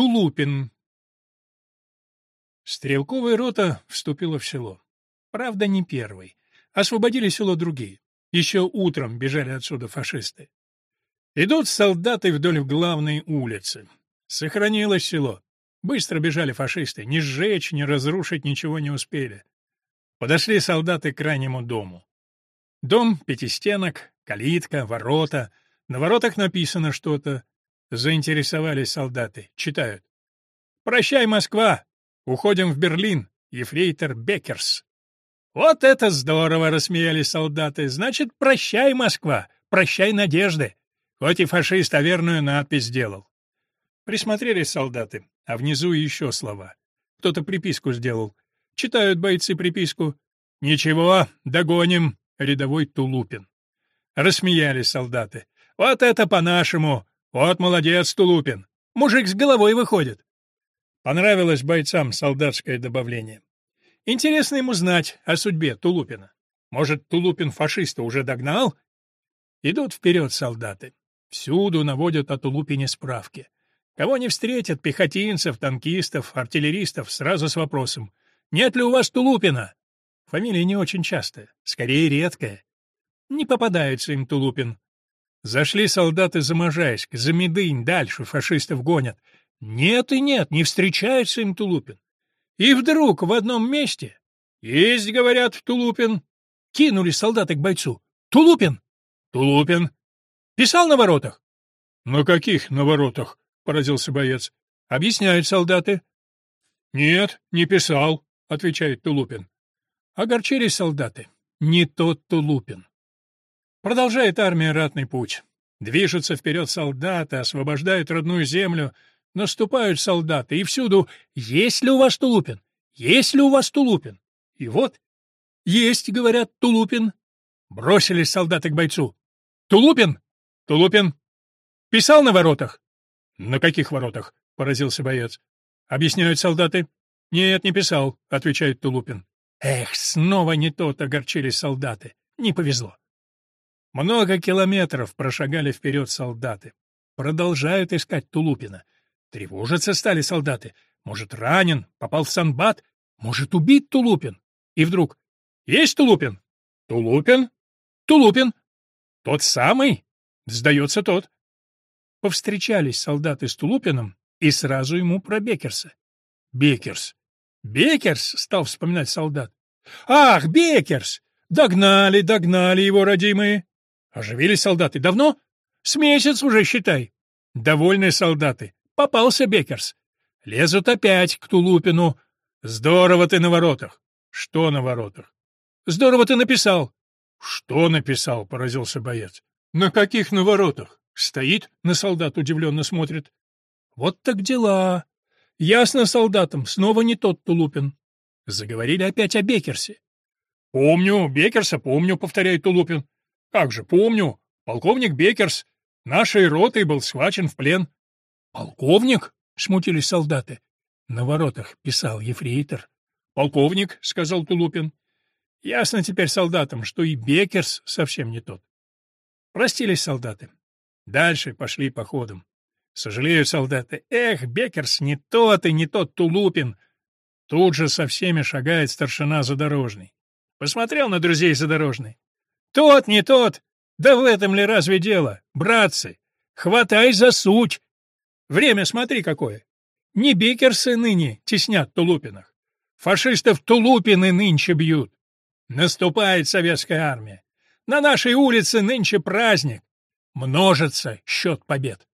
Тулупин. Стрелковая рота вступила в село. Правда, не первой. Освободили село другие. Еще утром бежали отсюда фашисты. Идут солдаты вдоль главной улицы. Сохранилось село. Быстро бежали фашисты. Ни сжечь, ни разрушить ничего не успели. Подошли солдаты к крайнему дому. Дом пятистенок, калитка, ворота. На воротах написано что-то. Заинтересовались солдаты. Читают. «Прощай, Москва! Уходим в Берлин. Ефрейтор Беккерс». «Вот это здорово!» — рассмеялись солдаты. «Значит, прощай, Москва! Прощай, надежды!» Хоть и фашист, а верную надпись сделал. Присмотрелись солдаты, а внизу еще слова. Кто-то приписку сделал. Читают бойцы приписку. «Ничего, догоним!» — рядовой Тулупин. Рассмеялись солдаты. «Вот это по-нашему! Вот молодец, Тулупин! Мужик с головой выходит!» Понравилось бойцам солдатское добавление. Интересно ему знать о судьбе Тулупина. Может, Тулупин фашиста уже догнал? Идут вперед солдаты. Всюду наводят о Тулупине справки. Кого не встретят, пехотинцев, танкистов, артиллеристов, сразу с вопросом «Нет ли у вас Тулупина?» Фамилия не очень частая, скорее редкая. Не попадается им Тулупин. Зашли солдаты за Можайск, за Медынь, дальше фашистов гонят. Нет и нет, не встречается им Тулупин. И вдруг в одном месте... Есть, говорят, Тулупин. Кинули солдаты к бойцу. Тулупин! Тулупин! Писал на воротах? На каких на воротах? Поразился боец. Объясняют солдаты. Нет, не писал, отвечает Тулупин. Огорчились солдаты. Не тот Тулупин. Продолжает армия ратный путь. Движутся вперед солдаты, освобождают родную землю, наступают солдаты, и всюду «Есть ли у вас Тулупин? Есть ли у вас Тулупин?» И вот «Есть», — говорят, Тулупин. Бросились солдаты к бойцу. «Тулупин? Тулупин? Писал на воротах?» «На каких воротах?» — поразился боец. Объясняют солдаты. «Нет, не писал», — отвечает Тулупин. Эх, снова не тот огорчились солдаты. Не повезло. Много километров прошагали вперед солдаты. Продолжают искать Тулупина. Тревожиться стали солдаты. Может, ранен, попал в санбат, может, убит Тулупин. И вдруг «Есть Тулупин?» «Тулупин? Тулупин? Тот самый?» «Сдается тот». Повстречались солдаты с Тулупином и сразу ему про Бекерса. «Бекерс! Бекерс!» — стал вспоминать солдат. «Ах, Бекерс! Догнали, догнали его родимые!» Оживились солдаты. Давно? С месяц уже, считай. Довольные солдаты. Попался Бекерс. Лезут опять к Тулупину. Здорово ты на воротах. Что на воротах? Здорово ты написал. Что написал? Поразился боец. На каких на воротах? Стоит, на солдат удивленно смотрит. Вот так дела. Ясно солдатам, снова не тот Тулупин. Заговорили опять о Бекерсе. Помню, Бекерса помню, повторяет Тулупин. Как же, помню. Полковник Бекерс нашей ротой был схвачен в плен. Полковник? Смутились солдаты. На воротах писал ефрейтор. Полковник, сказал Тулупин. Ясно теперь солдатам, что и Бекерс совсем не тот. Простились солдаты. Дальше пошли походом. Сожалеют солдаты. Эх, Бекерс не тот и не тот Тулупин. Тут же со всеми шагает старшина задорожный. Посмотрел на друзей задорожный. Тот, не тот. Да в этом ли разве дело? Братцы, хватай за суть. Время смотри какое. Не бикерсы ныне теснят Тулупинах. Фашистов Тулупины нынче бьют. Наступает советская армия. На нашей улице нынче праздник. Множится счет побед.